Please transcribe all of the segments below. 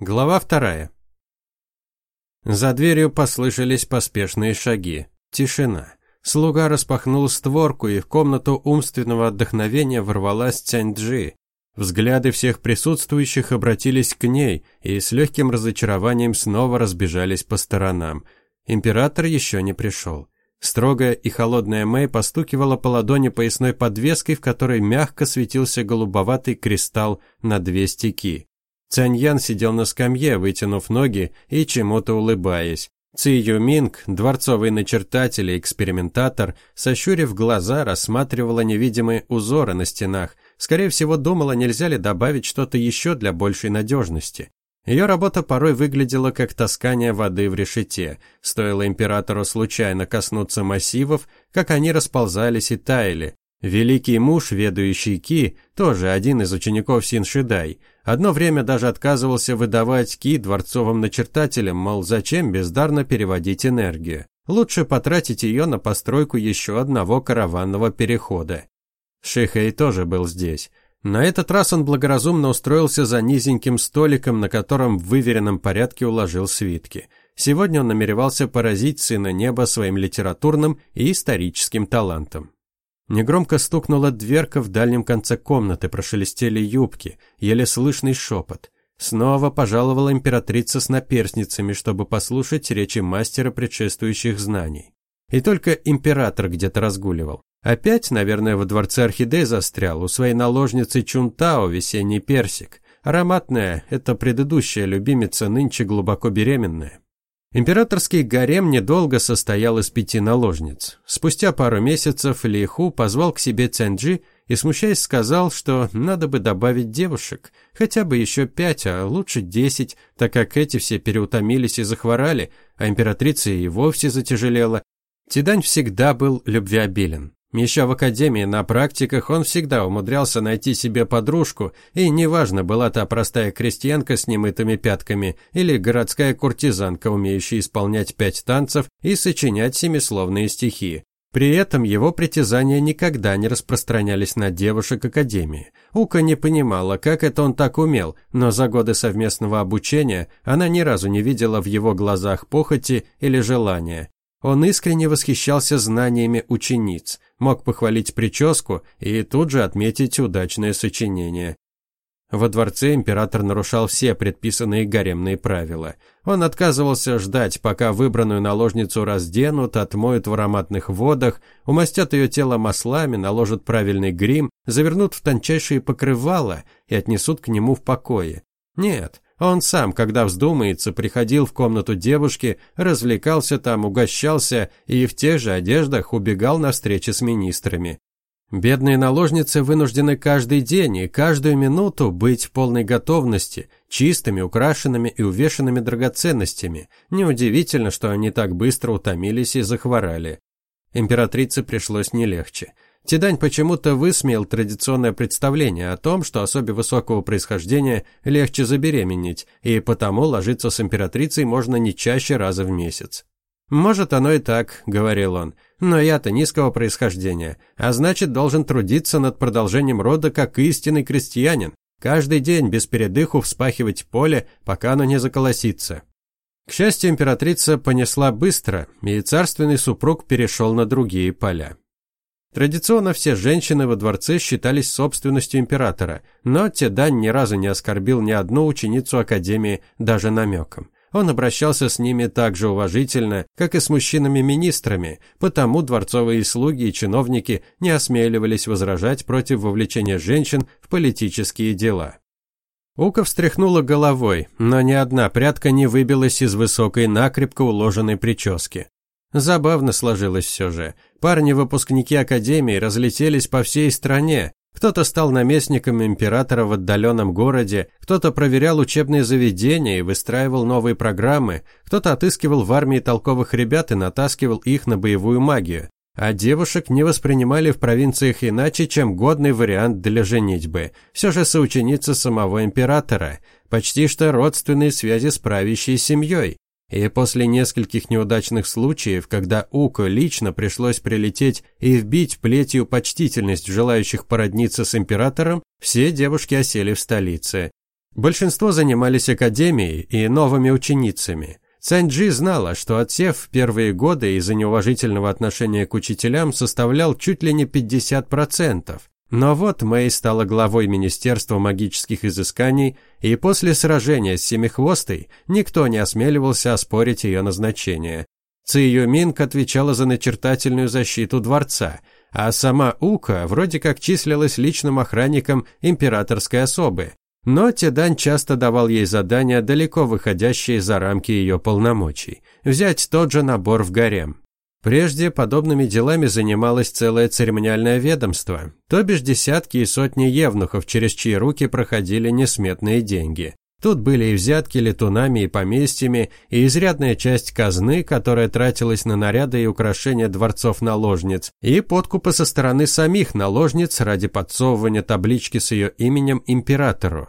Глава вторая. За дверью послышались поспешные шаги. Тишина. Слуга распахнул створку, и в комнату умственного отдохновения ворвалась Цяньджи. Взгляды всех присутствующих обратились к ней и с легким разочарованием снова разбежались по сторонам. Император еще не пришел. Строгая и холодная Мэй постукивала по ладони поясной подвеской, в которой мягко светился голубоватый кристалл на две стеки. Цяньян сидел на скамье, вытянув ноги и чему-то улыбаясь. Ци Юминг, дворцовый начертатель и экспериментатор, сощурив глаза, рассматривала невидимые узоры на стенах. Скорее всего, думала, нельзя ли добавить что-то еще для большей надежности. Ее работа порой выглядела как таскание воды в решете. Стоило императору случайно коснуться массивов, как они расползались и таяли. Великий муж, ведущий Ки, тоже один из учеников Синшидай, одно время даже отказывался выдавать Ки дворцовым начертателям, мол, зачем бездарно переводить энергию. Лучше потратить ее на постройку еще одного караванного перехода. Шихэй тоже был здесь. На этот раз он благоразумно устроился за низеньким столиком, на котором в выверенном порядке уложил свитки. Сегодня он намеревался поразить сына неба своим литературным и историческим талантом. Негромко стукнула дверка в дальнем конце комнаты, прошелестели юбки, еле слышный шепот. Снова пожаловала императрица с наперстницами, чтобы послушать речи мастера предшествующих знаний. И только император где-то разгуливал. Опять, наверное, во дворце орхидей застрял, у своей наложницы Чунтао весенний персик. Ароматная – это предыдущая любимица, нынче глубоко беременная. Императорский гарем недолго состоял из пяти наложниц. Спустя пару месяцев Ли Ху позвал к себе Цянджи и, смущаясь, сказал, что надо бы добавить девушек, хотя бы еще пять, а лучше десять, так как эти все переутомились и захворали, а императрица и вовсе затяжелела. Тидань всегда был любвеобилен. Еще в академии на практиках он всегда умудрялся найти себе подружку, и неважно, была та простая крестьянка с немытыми пятками или городская куртизанка, умеющая исполнять пять танцев и сочинять семисловные стихи. При этом его притязания никогда не распространялись на девушек академии. Ука не понимала, как это он так умел, но за годы совместного обучения она ни разу не видела в его глазах похоти или желания. Он искренне восхищался знаниями учениц, мог похвалить прическу и тут же отметить удачное сочинение. Во дворце император нарушал все предписанные гаремные правила. Он отказывался ждать, пока выбранную наложницу разденут, отмоют в ароматных водах, умастят ее тело маслами, наложат правильный грим, завернут в тончайшие покрывала и отнесут к нему в покое. Нет, он сам, когда вздумается, приходил в комнату девушки, развлекался там, угощался и в тех же одеждах убегал на встречи с министрами. Бедные наложницы вынуждены каждый день и каждую минуту быть в полной готовности, чистыми, украшенными и увешанными драгоценностями. Неудивительно, что они так быстро утомились и захворали. Императрице пришлось не легче. Тидань почему-то высмеял традиционное представление о том, что особе высокого происхождения легче забеременеть, и потому ложиться с императрицей можно не чаще раза в месяц. «Может, оно и так», — говорил он, — «но я-то низкого происхождения, а значит, должен трудиться над продолжением рода как истинный крестьянин, каждый день без передыху вспахивать поле, пока оно не заколосится». К счастью, императрица понесла быстро, и царственный супруг перешел на другие поля. Традиционно все женщины во дворце считались собственностью императора, но Тедань ни разу не оскорбил ни одну ученицу академии даже намеком. Он обращался с ними так же уважительно, как и с мужчинами-министрами, потому дворцовые слуги и чиновники не осмеливались возражать против вовлечения женщин в политические дела. Ука встряхнула головой, но ни одна прядка не выбилась из высокой накрепко уложенной прически. Забавно сложилось все же. Парни-выпускники академии разлетелись по всей стране. Кто-то стал наместником императора в отдаленном городе, кто-то проверял учебные заведения и выстраивал новые программы, кто-то отыскивал в армии толковых ребят и натаскивал их на боевую магию. А девушек не воспринимали в провинциях иначе, чем годный вариант для женитьбы. Все же соученица самого императора, почти что родственные связи с правящей семьей. И после нескольких неудачных случаев, когда Уко лично пришлось прилететь и вбить плетью почтительность желающих породниться с императором, все девушки осели в столице. Большинство занимались академией и новыми ученицами. Цаньджи знала, что отсев в первые годы из-за неуважительного отношения к учителям составлял чуть ли не 50%. Но вот Мэй стала главой Министерства магических изысканий, и после сражения с Семихвостой никто не осмеливался оспорить ее назначение. Ци Минг отвечала за начертательную защиту дворца, а сама Ука вроде как числилась личным охранником императорской особы. Но Тедань часто давал ей задания, далеко выходящие за рамки ее полномочий. Взять тот же набор в гарем. Прежде подобными делами занималось целое церемониальное ведомство, то бишь десятки и сотни евнухов, через чьи руки проходили несметные деньги. Тут были и взятки летунами и поместьями, и изрядная часть казны, которая тратилась на наряды и украшения дворцов наложниц, и подкупы со стороны самих наложниц ради подсовывания таблички с ее именем императору.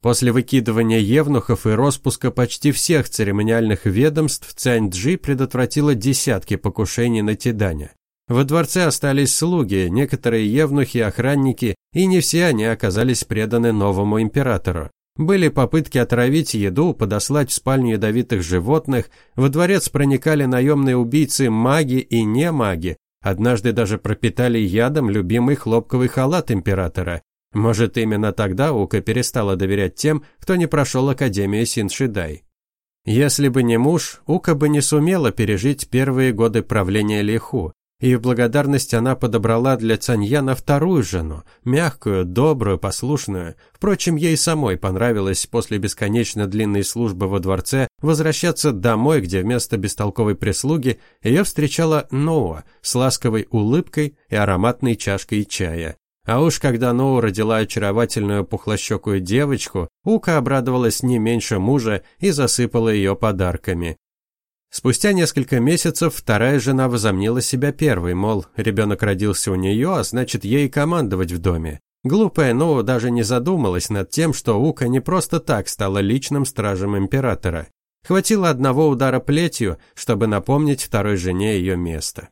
После выкидывания евнухов и распуска почти всех церемониальных ведомств Цянь-Джи предотвратила десятки покушений на Тиданя. Во дворце остались слуги, некоторые евнухи, охранники, и не все они оказались преданы новому императору. Были попытки отравить еду, подослать в спальню ядовитых животных, во дворец проникали наемные убийцы маги и не маги, однажды даже пропитали ядом любимый хлопковый халат императора. Может, именно тогда Ука перестала доверять тем, кто не прошел Академию Синшидай. Если бы не муж, Ука бы не сумела пережить первые годы правления Лиху, и в благодарность она подобрала для Цаньяна вторую жену, мягкую, добрую, послушную. Впрочем, ей самой понравилось после бесконечно длинной службы во дворце возвращаться домой, где вместо бестолковой прислуги ее встречала Ноа с ласковой улыбкой и ароматной чашкой чая. А уж когда Ноу родила очаровательную пухлощекую девочку, Ука обрадовалась не меньше мужа и засыпала ее подарками. Спустя несколько месяцев вторая жена возомнила себя первой, мол, ребенок родился у нее, а значит ей командовать в доме. Глупая Ноу даже не задумалась над тем, что Ука не просто так стала личным стражем императора. Хватило одного удара плетью, чтобы напомнить второй жене ее место.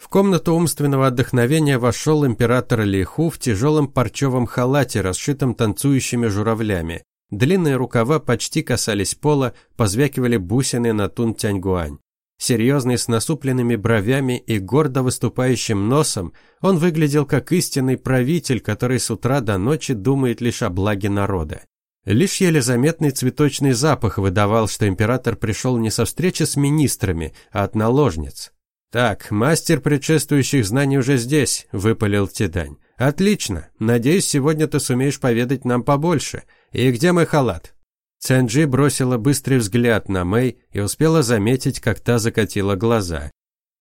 В комнату умственного отдохновения вошел император Лиху в тяжелом парчевом халате, расшитом танцующими журавлями. Длинные рукава почти касались пола, позвякивали бусины на тун тяньгуань. Серьезный, с насупленными бровями и гордо выступающим носом, он выглядел как истинный правитель, который с утра до ночи думает лишь о благе народа. Лишь еле заметный цветочный запах выдавал, что император пришел не со встречи с министрами, а от наложниц. «Так, мастер предшествующих знаний уже здесь», – выпалил Тидань. «Отлично. Надеюсь, сегодня ты сумеешь поведать нам побольше. И где мой халат?» Цэнджи бросила быстрый взгляд на Мэй и успела заметить, как та закатила глаза.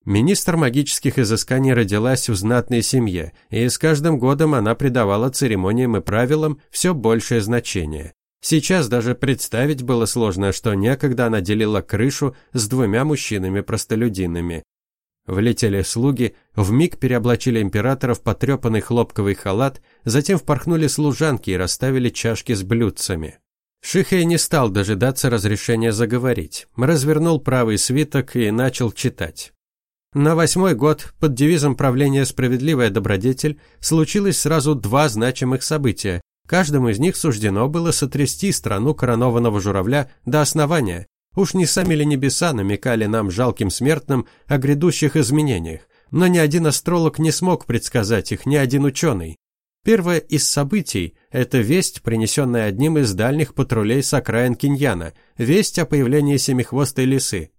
Министр магических изысканий родилась в знатной семье, и с каждым годом она придавала церемониям и правилам все большее значение. Сейчас даже представить было сложно, что некогда она делила крышу с двумя мужчинами-простолюдинами. Влетели слуги, вмиг переоблачили императора в потрепанный хлопковый халат, затем впорхнули служанки и расставили чашки с блюдцами. Шихей не стал дожидаться разрешения заговорить, развернул правый свиток и начал читать. На восьмой год под девизом правления «Справедливая добродетель» случилось сразу два значимых события. Каждому из них суждено было сотрясти страну коронованного журавля до основания, Уж не сами ли небеса намекали нам, жалким смертным, о грядущих изменениях, но ни один астролог не смог предсказать их, ни один ученый. Первое из событий – это весть, принесенная одним из дальних патрулей с окраин Киньяна, весть о появлении семихвостой лисы.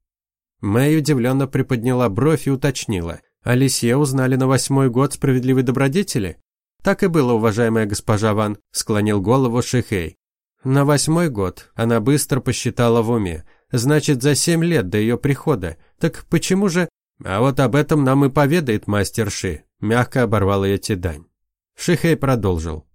Мэй удивленно приподняла бровь и уточнила. «А лисье узнали на восьмой год справедливой добродетели?» «Так и было, уважаемая госпожа Ван», – склонил голову Шихей. На восьмой год она быстро посчитала в уме. Значит, за семь лет до ее прихода. Так почему же... А вот об этом нам и поведает мастер Ши. Мягко оборвал ее Тидань. Шихей продолжил.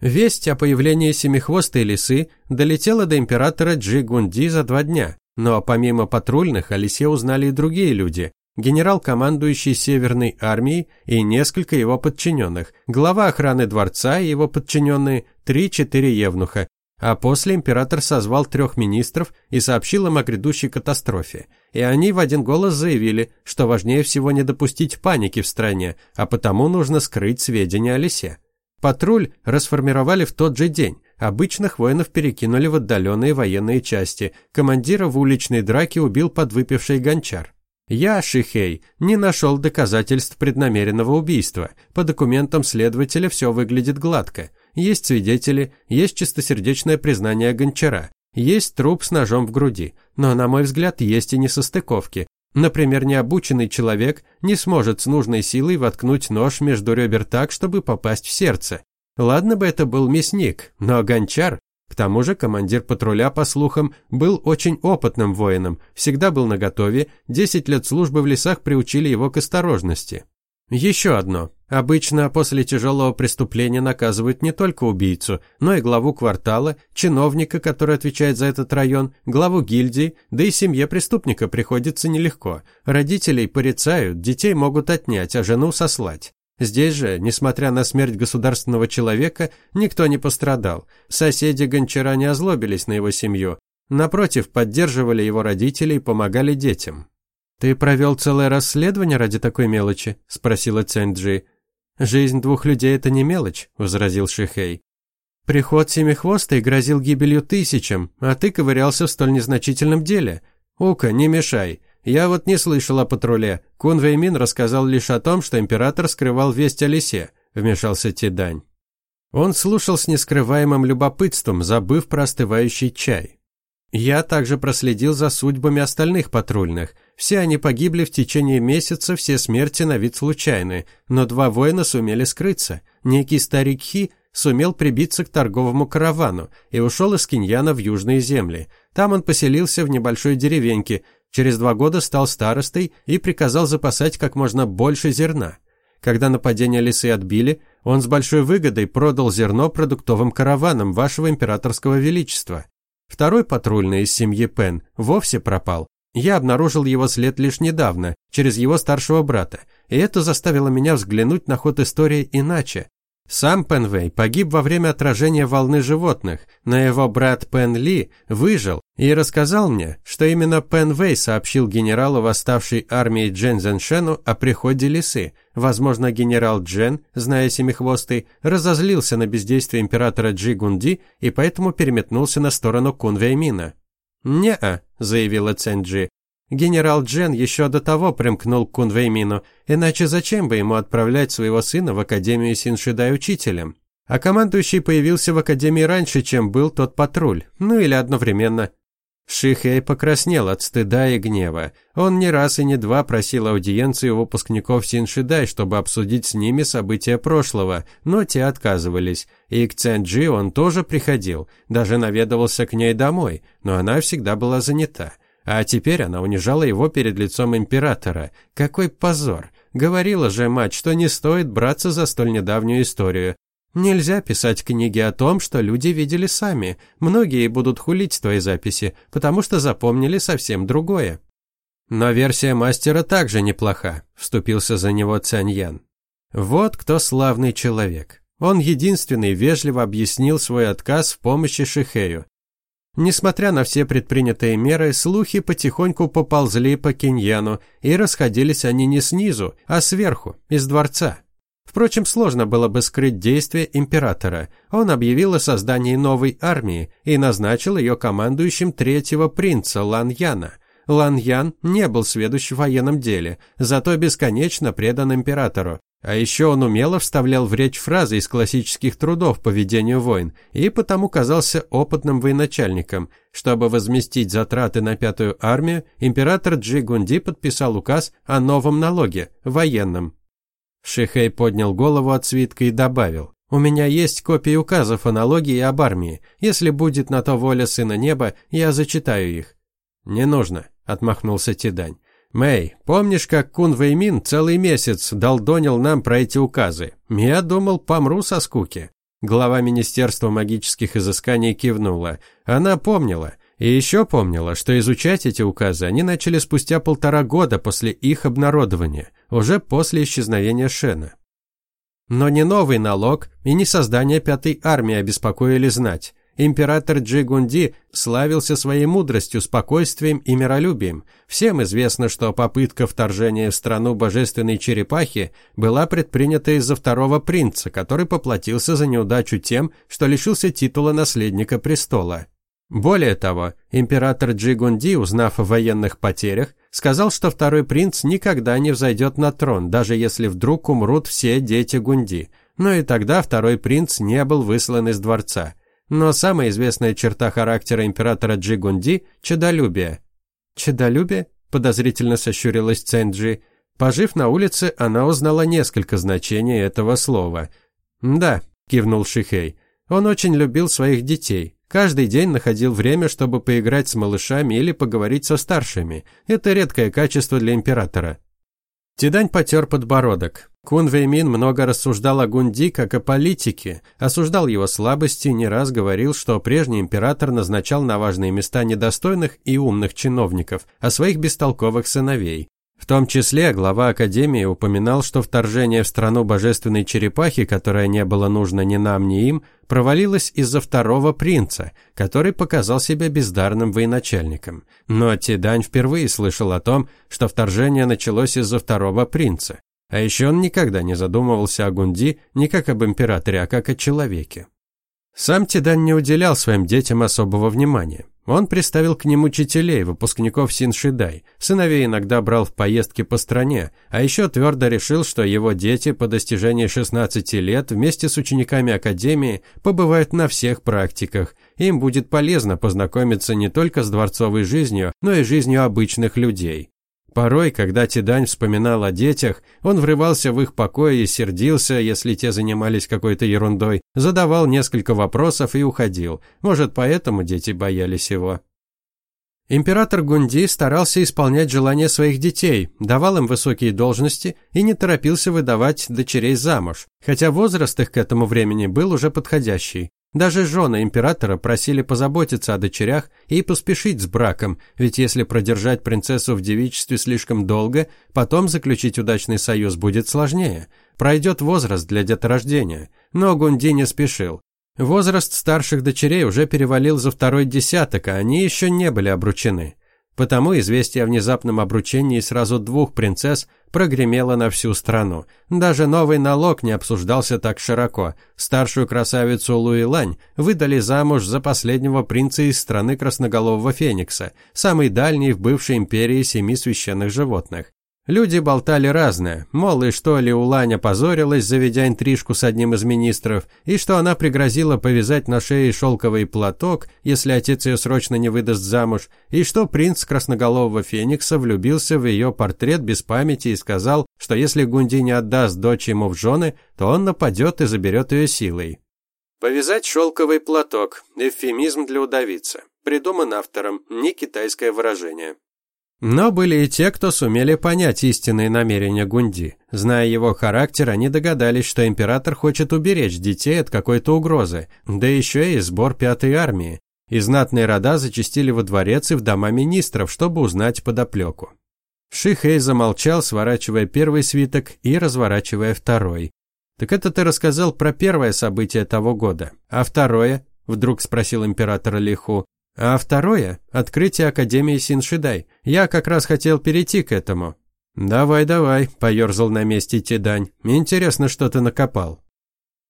Весть о появлении семихвостой лисы долетела до императора Джи Гунди за два дня. Но помимо патрульных о лисе узнали и другие люди. Генерал, командующий Северной армией и несколько его подчиненных, глава охраны дворца и его подчиненные, три-четыре евнуха, а после император созвал трех министров и сообщил им о грядущей катастрофе. И они в один голос заявили, что важнее всего не допустить паники в стране, а потому нужно скрыть сведения о лисе. Патруль расформировали в тот же день. Обычных воинов перекинули в отдаленные военные части. Командира в уличной драке убил подвыпивший гончар. Я, Шихей, не нашел доказательств преднамеренного убийства. По документам следователя все выглядит гладко. Есть свидетели, есть чистосердечное признание гончара, есть труп с ножом в груди. Но, на мой взгляд, есть и несостыковки. Например, необученный человек не сможет с нужной силой воткнуть нож между ребер так, чтобы попасть в сердце. Ладно бы это был мясник, но гончар к тому же командир патруля, по слухам, был очень опытным воином, всегда был наготове, 10 лет службы в лесах приучили его к осторожности. Еще одно. Обычно после тяжелого преступления наказывают не только убийцу, но и главу квартала, чиновника, который отвечает за этот район, главу гильдии, да и семье преступника приходится нелегко. Родителей порицают, детей могут отнять, а жену сослать. Здесь же, несмотря на смерть государственного человека, никто не пострадал. Соседи Гончара не озлобились на его семью. Напротив, поддерживали его родителей помогали детям. «Ты провел целое расследование ради такой мелочи?» – спросила Цэнджи. «Жизнь двух людей – это не мелочь», – возразил Шихей. «Приход Семихвостой грозил гибелью тысячам, а ты ковырялся в столь незначительном деле. Ука, не мешай. Я вот не слышал о патруле. Кун Вэймин рассказал лишь о том, что император скрывал весть о лисе, вмешался Тидань. Он слушал с нескрываемым любопытством, забыв про остывающий чай. Я также проследил за судьбами остальных патрульных. Все они погибли в течение месяца, все смерти на вид случайны, но два воина сумели скрыться. Некий старик Хи сумел прибиться к торговому каравану и ушел из Киньяна в южные земли. Там он поселился в небольшой деревеньке, Через два года стал старостой и приказал запасать как можно больше зерна. Когда нападение лисы отбили, он с большой выгодой продал зерно продуктовым караванам вашего императорского величества. Второй патрульный из семьи Пен вовсе пропал. Я обнаружил его след лишь недавно, через его старшего брата, и это заставило меня взглянуть на ход истории иначе. Сам Пенвей погиб во время отражения волны животных, но его брат Пен Ли выжил и рассказал мне, что именно Пенвей сообщил генералу восставшей армии Джен Зеншену о приходе лисы. Возможно, генерал Джен, зная Семихвостый, разозлился на бездействие императора Джи Гунди и поэтому переметнулся на сторону Кун Вэймина. «Не-а», заявила Цэнджи, Генерал Джен еще до того примкнул к Кунвеймину, иначе зачем бы ему отправлять своего сына в Академию Синшидай учителем? А командующий появился в Академии раньше, чем был тот патруль, ну или одновременно. Шихэй покраснел от стыда и гнева. Он не раз и не два просил аудиенции у выпускников Синшидай, чтобы обсудить с ними события прошлого, но те отказывались. И к Цэнджи он тоже приходил, даже наведывался к ней домой, но она всегда была занята. А теперь она унижала его перед лицом императора. Какой позор! Говорила же мать, что не стоит браться за столь недавнюю историю. Нельзя писать книги о том, что люди видели сами. Многие будут хулить твои записи, потому что запомнили совсем другое. Но версия мастера также неплоха, вступился за него Цаньян. Вот кто славный человек. Он единственный вежливо объяснил свой отказ в помощи Шихею. Несмотря на все предпринятые меры, слухи потихоньку поползли по Киньяну, и расходились они не снизу, а сверху, из дворца. Впрочем, сложно было бы скрыть действия императора. Он объявил о создании новой армии и назначил ее командующим третьего принца Ланьяна. Ланьян не был сведущ в военном деле, зато бесконечно предан императору. А еще он умело вставлял в речь фразы из классических трудов по ведению войн и потому казался опытным военачальником. Чтобы возместить затраты на пятую армию, император Джи Гунди подписал указ о новом налоге – военном. Шихей поднял голову от свитка и добавил. «У меня есть копии указов о налоге и об армии. Если будет на то воля Сына Неба, я зачитаю их». «Не нужно», – отмахнулся Тидань. «Мэй, помнишь, как Кун Вэймин целый месяц долдонил нам про эти указы? Я думал, помру со скуки». Глава Министерства магических изысканий кивнула. Она помнила. И еще помнила, что изучать эти указы они начали спустя полтора года после их обнародования, уже после исчезновения Шена. Но не новый налог и не создание пятой армии обеспокоили знать. Император Джигунди славился своей мудростью, спокойствием и миролюбием. Всем известно, что попытка вторжения в страну божественной черепахи была предпринята из-за второго принца, который поплатился за неудачу тем, что лишился титула наследника престола. Более того, император Джигунди, узнав о военных потерях, сказал, что второй принц никогда не взойдет на трон, даже если вдруг умрут все дети Гунди. Но и тогда второй принц не был выслан из дворца. Но самая известная черта характера императора Джигунди – чедолюбие. «Чедолюбие?» – подозрительно сощурилась Цэнджи. Пожив на улице, она узнала несколько значений этого слова. «Да», – кивнул Шихей, – «он очень любил своих детей, Каждый день находил время, чтобы поиграть с малышами или поговорить со старшими. Это редкое качество для императора. Тидань потер подбородок. Кун Вэймин много рассуждал о Гунди как о политике, осуждал его слабости не раз говорил, что прежний император назначал на важные места недостойных и умных чиновников, а своих бестолковых сыновей. В том числе глава Академии упоминал, что вторжение в страну божественной черепахи, которое не было нужно ни нам, ни им, провалилось из-за второго принца, который показал себя бездарным военачальником. Но Тидань впервые слышал о том, что вторжение началось из-за второго принца. А еще он никогда не задумывался о Гунди не как об императоре, а как о человеке. Сам Тидань не уделял своим детям особого внимания. Он приставил к ним учителей, выпускников Синшидай, сыновей иногда брал в поездки по стране, а еще твердо решил, что его дети по достижении 16 лет вместе с учениками Академии побывают на всех практиках. Им будет полезно познакомиться не только с дворцовой жизнью, но и жизнью обычных людей. Порой, когда Тидань вспоминал о детях, он врывался в их покой и сердился, если те занимались какой-то ерундой, задавал несколько вопросов и уходил. Может, поэтому дети боялись его. Император Гунди старался исполнять желания своих детей, давал им высокие должности и не торопился выдавать дочерей замуж, хотя возраст их к этому времени был уже подходящий. Даже жены императора просили позаботиться о дочерях и поспешить с браком, ведь если продержать принцессу в девичестве слишком долго, потом заключить удачный союз будет сложнее. Пройдет возраст для деторождения. Но Гунди не спешил. Возраст старших дочерей уже перевалил за второй десяток, а они еще не были обручены. Потому известие о внезапном обручении сразу двух принцесс прогремело на всю страну. Даже новый налог не обсуждался так широко. Старшую красавицу Луилань выдали замуж за последнего принца из страны красноголового Феникса, самой дальней в бывшей империи семи священных животных. Люди болтали разное, мол, и что Лиулань позорилась, заведя интрижку с одним из министров, и что она пригрозила повязать на шее шелковый платок, если отец ее срочно не выдаст замуж, и что принц красноголового феникса влюбился в ее портрет без памяти и сказал, что если Гунди не отдаст дочь ему в жены, то он нападет и заберет ее силой. Повязать шелковый платок – эвфемизм для удавицы. Придуман автором, не китайское выражение. Но были и те, кто сумели понять истинные намерения Гунди. Зная его характер, они догадались, что император хочет уберечь детей от какой-то угрозы, да еще и сбор пятой армии. И знатные рода зачастили во дворец и в дома министров, чтобы узнать подоплеку. Шихей замолчал, сворачивая первый свиток и разворачивая второй. «Так это ты рассказал про первое событие того года. А второе?» – вдруг спросил император Лиху. А второе – открытие Академии Синшидай. Я как раз хотел перейти к этому. «Давай, давай», – поерзал на месте Тидань. «Интересно, что ты накопал».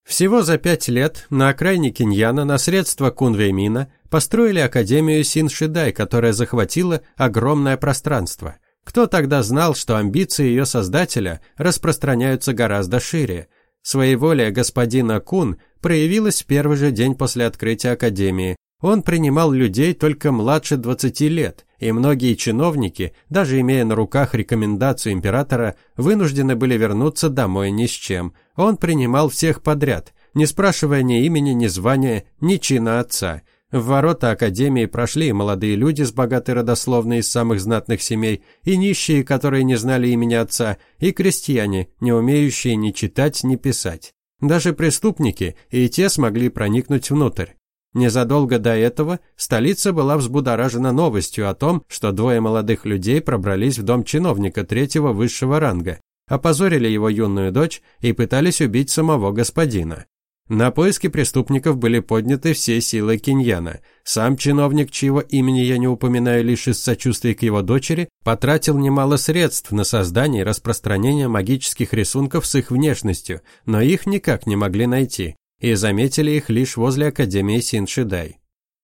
Всего за пять лет на окраине Киньяна на средства Кунвеймина построили Академию Синшидай, которая захватила огромное пространство. Кто тогда знал, что амбиции ее создателя распространяются гораздо шире? Своеволие господина Кун проявилась в первый же день после открытия Академии, он принимал людей только младше 20 лет, и многие чиновники, даже имея на руках рекомендацию императора, вынуждены были вернуться домой ни с чем. Он принимал всех подряд, не спрашивая ни имени, ни звания, ни чина отца. В ворота Академии прошли молодые люди с богатой родословной из самых знатных семей, и нищие, которые не знали имени отца, и крестьяне, не умеющие ни читать, ни писать. Даже преступники и те смогли проникнуть внутрь. Незадолго до этого столица была взбудоражена новостью о том, что двое молодых людей пробрались в дом чиновника третьего высшего ранга, опозорили его юную дочь и пытались убить самого господина. На поиски преступников были подняты все силы Киньяна. Сам чиновник, чьего имени я не упоминаю лишь из сочувствия к его дочери, потратил немало средств на создание и распространение магических рисунков с их внешностью, но их никак не могли найти, и заметили их лишь возле Академии Синшидай.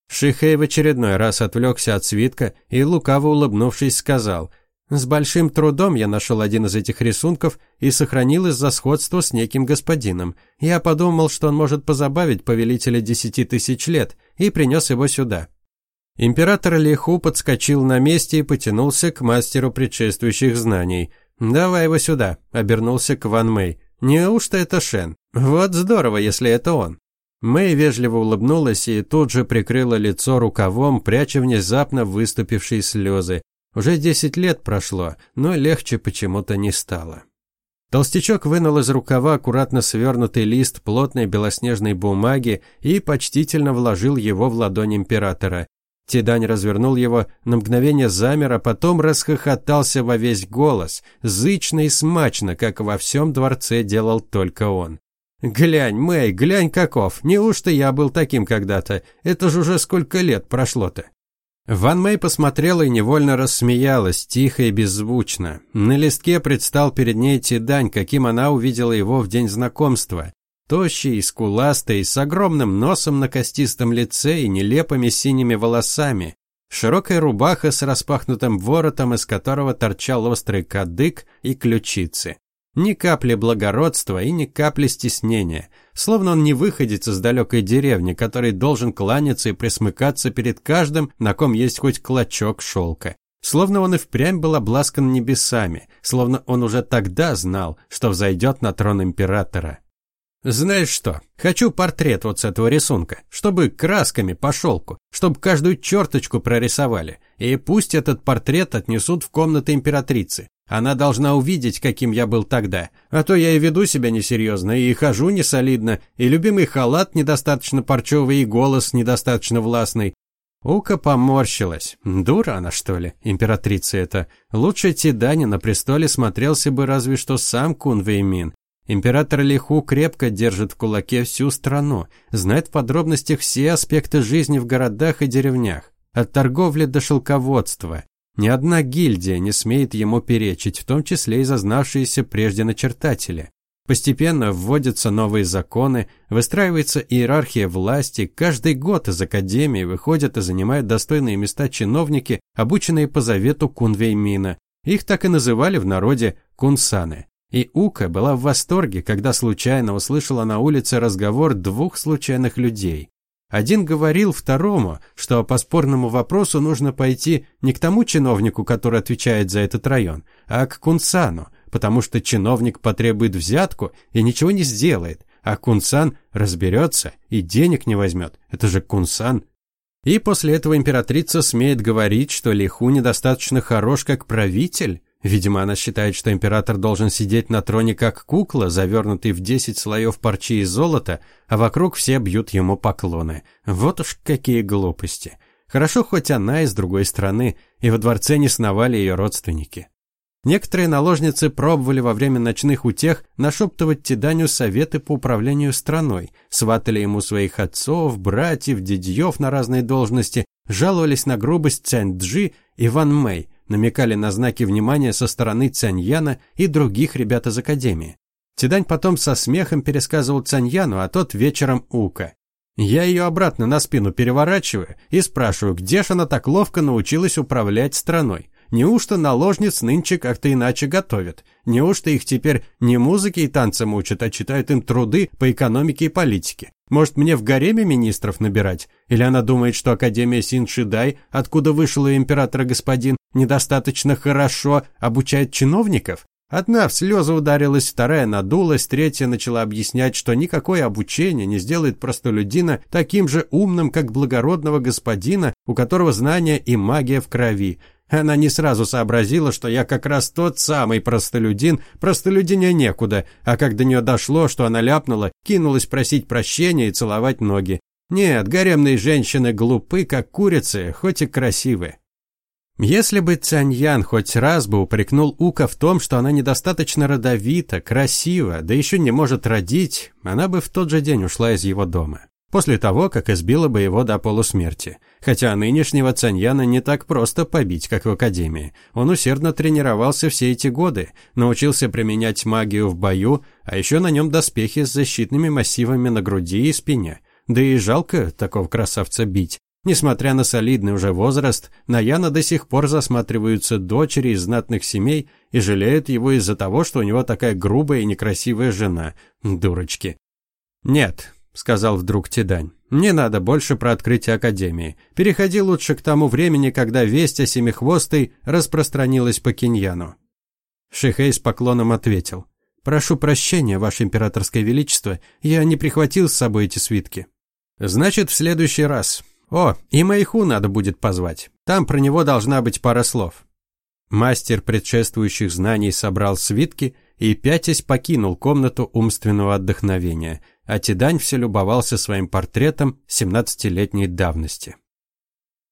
Шихей в очередной раз отвлекся от свитка и, лукаво улыбнувшись, сказал – с большим трудом я нашел один из этих рисунков и сохранил из-за сходства с неким господином. Я подумал, что он может позабавить повелителя десяти тысяч лет, и принес его сюда. Император Лиху подскочил на месте и потянулся к мастеру предшествующих знаний. «Давай его сюда», — обернулся к Ван Мэй. «Неужто это Шен? Вот здорово, если это он». Мэй вежливо улыбнулась и тут же прикрыла лицо рукавом, пряча внезапно выступившие слезы. Уже десять лет прошло, но легче почему-то не стало. Толстячок вынул из рукава аккуратно свернутый лист плотной белоснежной бумаги и почтительно вложил его в ладонь императора. Тидань развернул его, на мгновение замер, а потом расхохотался во весь голос, зычно и смачно, как во всем дворце делал только он. «Глянь, Мэй, глянь каков! Неужто я был таким когда-то? Это же уже сколько лет прошло-то!» Ван Мэй посмотрела и невольно рассмеялась, тихо и беззвучно. На листке предстал перед ней Тидань, каким она увидела его в день знакомства. Тощий, скуластый, с огромным носом на костистом лице и нелепыми синими волосами. Широкая рубаха с распахнутым воротом, из которого торчал острый кадык и ключицы. Ни капли благородства и ни капли стеснения, словно он не выходец из далекой деревни, который должен кланяться и присмыкаться перед каждым, на ком есть хоть клочок шелка. Словно он и впрямь был обласкан небесами, словно он уже тогда знал, что взойдет на трон императора. Знаешь что, хочу портрет вот с этого рисунка, чтобы красками по шелку, чтобы каждую черточку прорисовали, и пусть этот портрет отнесут в комнаты императрицы. Она должна увидеть, каким я был тогда. А то я и веду себя несерьезно, и хожу несолидно, и любимый халат недостаточно парчевый, и голос недостаточно властный. Ука поморщилась. Дура она, что ли, императрица эта. Лучше Тидани на престоле смотрелся бы разве что сам Кун Веймин. Император Лиху крепко держит в кулаке всю страну, знает в подробностях все аспекты жизни в городах и деревнях, от торговли до шелководства. Ни одна гильдия не смеет ему перечить, в том числе и зазнавшиеся прежде начертатели. Постепенно вводятся новые законы, выстраивается иерархия власти, каждый год из академии выходят и занимают достойные места чиновники, обученные по завету Кунвеймина. Их так и называли в народе кунсаны. И Ука была в восторге, когда случайно услышала на улице разговор двух случайных людей. Один говорил второму, что по спорному вопросу нужно пойти не к тому чиновнику, который отвечает за этот район, а к Кунсану, потому что чиновник потребует взятку и ничего не сделает, а Кунсан разберется и денег не возьмет. Это же Кунсан. И после этого императрица смеет говорить, что Лиху недостаточно хорош как правитель. Видимо, она считает, что император должен сидеть на троне как кукла, завернутый в десять слоев парчи и золота, а вокруг все бьют ему поклоны. Вот уж какие глупости. Хорошо, хоть она из другой страны, и во дворце не сновали ее родственники. Некоторые наложницы пробовали во время ночных утех нашептывать Тиданю советы по управлению страной, сватали ему своих отцов, братьев, дядьев на разные должности, жаловались на грубость Цянь-Джи и Ван Мэй, намекали на знаки внимания со стороны Цаньяна и других ребят из Академии. Тидань потом со смехом пересказывал Цаньяну, а тот вечером Ука. Я ее обратно на спину переворачиваю и спрашиваю, где же она так ловко научилась управлять страной. Неужто наложниц нынче как-то иначе готовят? Неужто их теперь не музыки и танцам учат, а читают им труды по экономике и политике? Может, мне в гареме министров набирать? Или она думает, что Академия Синшидай, откуда вышел у императора господин, недостаточно хорошо обучает чиновников? Одна в слезы ударилась, вторая надулась, третья начала объяснять, что никакое обучение не сделает простолюдина таким же умным, как благородного господина, у которого знания и магия в крови. Она не сразу сообразила, что я как раз тот самый простолюдин, простолюдине некуда, а как до нее дошло, что она ляпнула, кинулась просить прощения и целовать ноги. Нет, гаремные женщины глупы, как курицы, хоть и красивые. Если бы Цяньян хоть раз бы упрекнул Ука в том, что она недостаточно родовита, красива, да еще не может родить, она бы в тот же день ушла из его дома. После того, как избила бы его до полусмерти. Хотя нынешнего Цаньяна не так просто побить, как в Академии. Он усердно тренировался все эти годы, научился применять магию в бою, а еще на нем доспехи с защитными массивами на груди и спине. Да и жалко такого красавца бить. Несмотря на солидный уже возраст, на Яна до сих пор засматриваются дочери из знатных семей и жалеют его из-за того, что у него такая грубая и некрасивая жена. Дурочки. «Нет», — сказал вдруг Тидань, — «не надо больше про открытие Академии. Переходи лучше к тому времени, когда весть о Семихвостой распространилась по Киньяну». Шихей с поклоном ответил. «Прошу прощения, Ваше Императорское Величество, я не прихватил с собой эти свитки». «Значит, в следующий раз. О, и Майху надо будет позвать. Там про него должна быть пара слов. Мастер предшествующих знаний собрал свитки и пятясь покинул комнату умственного отдохновения, а Тидань все любовался своим портретом 17-летней давности.